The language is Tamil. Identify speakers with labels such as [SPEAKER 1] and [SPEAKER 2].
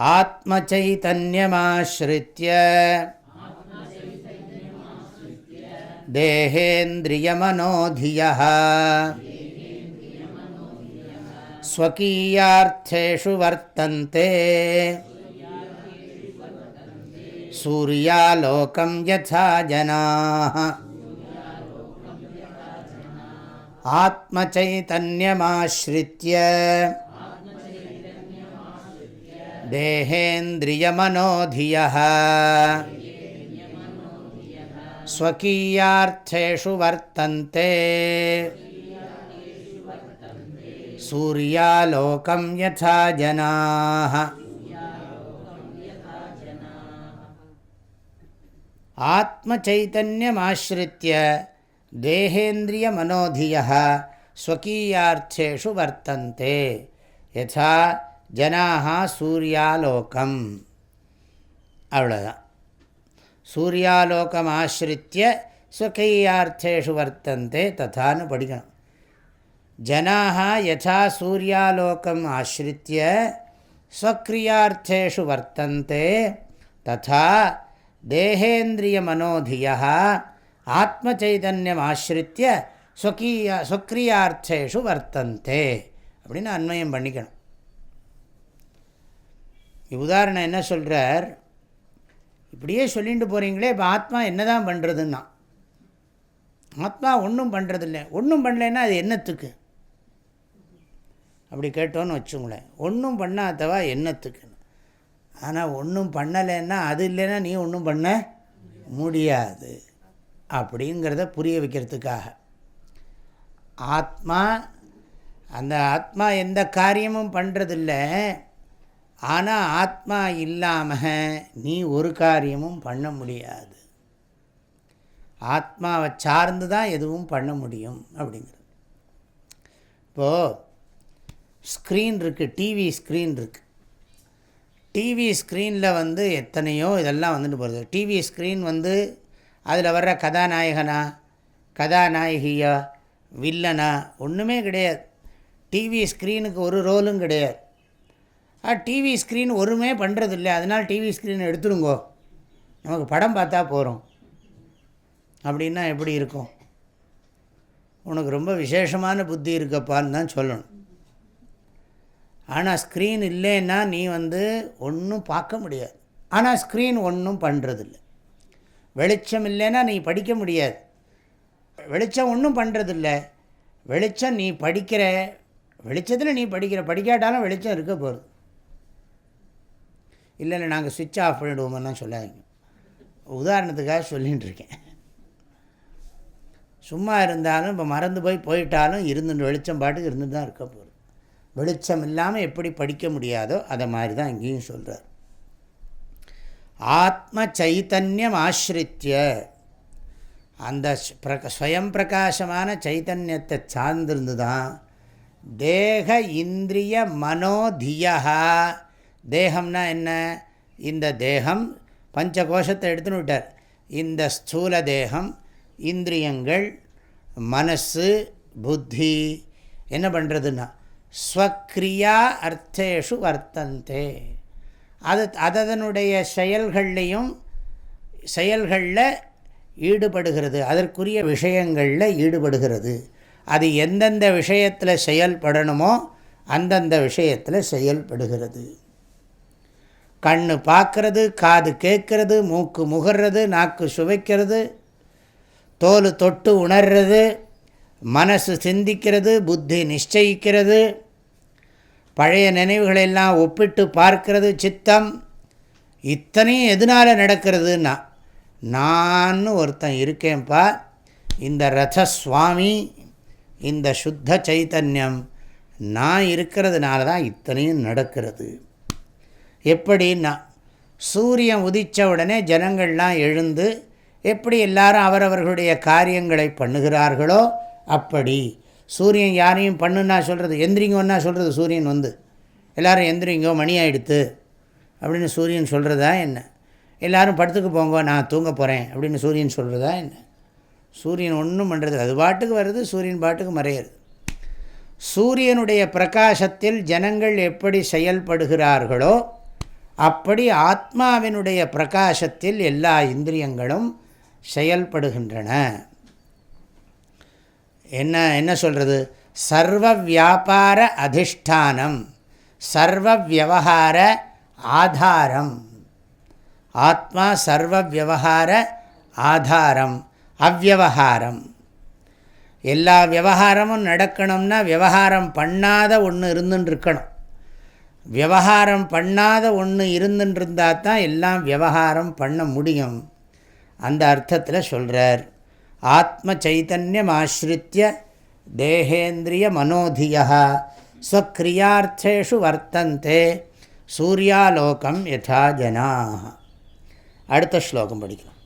[SPEAKER 1] आत्मचैतन्यमाश्रित्य देहेन्द्रियमनोधियः। स्वकीयार्थेषु वर्तन्ते सूर्यालोकं यथा जनाः। आत्मचैतन्यमाश्रित्य देहेन्द्रियमनोधियः। स्वकीयार्थेषु वर्तन्ते। सूर्यालोकं यथा जनाः ఆత్మచైతన్యమాశ్రిత్య దేహేంద్రియమనోధియ స్వకీయార్థేషు వర్తంతే యథా జనా సూర్యాలోకం அவ்வளோதான் சூர்யாலோகம் ஆசிரித்திய ஸ்வகையார்த்தேஷு வர்த்தந்தே ததான்னு படிக்கணும் ஜனாக யதா சூர்யாலோகம் ஆசிரித்திய ஸ்வக்ரியார்த்தேஷு வர்த்தந்தே ததா தேகேந்திரியமனோதிய ஆத்மச்சைதன்யம் ஆசிரித்திய ஸ்வக்கீயா ஸ்வக்ரியார்த்தேஷு வர்த்தந்தே அப்படின்னு அன்மயம் பண்ணிக்கணும். உதாரணம் என்ன சொல்கிறார் இப்படியே சொல்லிட்டு போகிறீங்களே இப்போ ஆத்மா என்ன தான் பண்ணுறதுன்னா ஆத்மா ஒன்றும் பண்ணுறதில்ல ஒன்றும் பண்ணலைன்னா அது என்னத்துக்கு? அப்படி கேட்டோன்னு வச்சுங்களேன். ஒன்றும் பண்ணாதவா என்னத்துக்கு ஆனால் ஒன்றும் பண்ணலைன்னா அது இல்லைன்னா நீ ஒன்றும் பண்ண முடியாது. அப்படிங்கிறத புரிய வைக்கிறதுக்காக. ஆத்மா அந்த ஆத்மா எந்த காரியமும் பண்ணுறதில்ல ஆனால் ஆத்மா இல்லாமல் நீ ஒரு காரியமும் பண்ண முடியாது. ஆத்மாவை சார்ந்து தான் எதுவும் பண்ண முடியும் அப்படிங்கிறது. இப்போது ஸ்க்ரீன் இருக்குது டிவி ஸ்க்ரீன் இருக்குது டிவி ஸ்க்ரீனில் வந்து எத்தனையோ இதெல்லாம் வந்துட்டு போகிறது டிவி ஸ்க்ரீன் வந்து அதில் வர்ற கதாநாயகனா கதாநாயகியா வில்லனா ஒன்றுமே கிடையாது. டிவி ஸ்க்ரீனுக்கு ஒரு ரோலும் கிடையாது. டிவி ஸ்க்ரீன் ஒருமே பண்ணுறதில்ல அதனால் டிவி ஸ்க்ரீன் எடுத்துருங்கோ நமக்கு படம் பார்த்தா போகிறோம் அப்படின்னா எப்படி இருக்கும்? உனக்கு ரொம்ப விசேஷமான புத்தி இருக்கப்பான்னு தான் சொல்லணும். ஆனால் ஸ்க்ரீன் இல்லைன்னா நீ வந்து ஒன்றும் பார்க்க முடியாது. ஆனால் ஸ்க்ரீன் ஒன்றும் பண்ணுறதில்ல வெளிச்சம் இல்லைன்னா நீ படிக்க முடியாது. வெளிச்சம் ஒன்றும் பண்ணுறதில்ல வெளிச்சம் நீ படிக்கிற வெளிச்சத்தில் நீ படிக்கிற படிக்காட்டாலும் வெளிச்சம் இருக்க போகிறது இல்லை இல்லை நாங்கள் சுவிட்ச் ஆஃப் பண்ணிவிடுவோம்னா சொல்லாதீங்க. உதாரணத்துக்காக சொல்லிகிட்டு இருக்கேன். சும்மா இருந்தாலும் இப்போ மறந்து போய் போயிட்டாலும் இருந்து வெளிச்சம் பாட்டுக்கு இருந்துட்டு தான் இருக்க போகிறோம் வெளிச்சம் இல்லாமல் எப்படி படிக்க முடியாதோ அதை மாதிரி தான் இங்கேயும் சொல்கிறார் ஆத்ம சைத்தன்யம் ஆசிரித்திய. அந்த பிரக ஸ்வயம் பிரகாசமான சைத்தன்யத்தை சார்ந்திருந்து தான் தேக இந்திரிய மனோதியா. தேகம்னா என்ன? இந்த தேகம் பஞ்ச கோஷத்தை எடுத்துன்னு விட்டார். இந்த ஸ்தூல தேகம் இந்திரியங்கள் மனசு புத்தி என்ன பண்ணுறதுன்னா ஸ்வக்ரியா அர்த்தேஷு வர்த்தந்தே. அது அதனுடைய செயல்கள்லையும் செயல்களில் ஈடுபடுகிறது அதற்குரிய விஷயங்களில் ஈடுபடுகிறது. அது எந்தெந்த விஷயத்தில் செயல்படணுமோ அந்தந்த விஷயத்தில் செயல்படுகிறது. கண் பார்க்கறது காது கேட்கறது மூக்கு முகர்றது நாக்கு சுவைக்கிறது தோல் தொட்டு உணர்றது மனசு சிந்திக்கிறது புத்தி நிச்சயிக்கிறது பழைய நினைவுகளெல்லாம் ஒப்பிட்டு பார்க்கிறது சித்தம். இத்தனையும் எதனால் நடக்கிறதுன்னா நான் ஒருத்தன் இருக்கேன்ப்பா இந்த ரத சுவாமி இந்த சுத்த சைத்தன்யம் நான் இருக்கிறதுனால தான் இத்தனையும் நடக்கிறது. எப்படின்னா சூரியன் உதித்த உடனே ஜனங்கள்லாம் எழுந்து எப்படி எல்லாரும் அவரவர்களுடைய காரியங்களை பண்ணுகிறார்களோ அப்படி. சூரியன் யாரையும் பண்ணுன்னா சொல்கிறது எந்திரிங்கோன்னா சொல்கிறது சூரியன் வந்து. எல்லோரும் எந்திரிங்கோ மணி ஆகிடுத்து அப்படின்னு சூரியன் சொல்கிறதா என்ன? எல்லோரும் படுத்துக்கு போங்க நான் தூங்க போகிறேன் அப்படின்னு சூரியன் சொல்கிறதா என்ன? சூரியன் ஒன்றும் பண்ணுறது அது பாட்டுக்கு வருது சூரியன் பாட்டுக்கு மறையிறது. சூரியனுடைய பிரகாசத்தில் ஜனங்கள் எப்படி செயல்படுகிறார்களோ அப்படி ஆத்மாவினுடைய பிரகாசத்தில் எல்லா இந்திரியங்களும் செயல்படுகின்றன. என்ன என்ன சொல்கிறது சர்வ வியாபார அதிஷ்டானம். சர்வ வியவகார ஆதாரம். ஆத்மா சர்வ வியவகார ஆதாரம். அவ்வகாரம் எல்லா விவகாரமும் நடக்கணும்னா விவகாரம் பண்ணாத ஒன்று இருந்துன்னு இருக்கணும் விவகாரம் பண்ணாத ஒன்று இருந்துன்னு இருந்தால் தான் எல்லாம் விவகாரம் பண்ண முடியும். அந்த அர்த்தத்தில் சொல்கிறார் ஆத்ம சைத்தன்யம் ஆசிரித்திய தேகேந்திரிய மனோதியா ஸ்வக்ரியார்த்தேஷு வர்த்தந்தே சூர்யாலோகம் யதா ஜனா அடுத்த ஸ்லோகம் படிக்கலாம்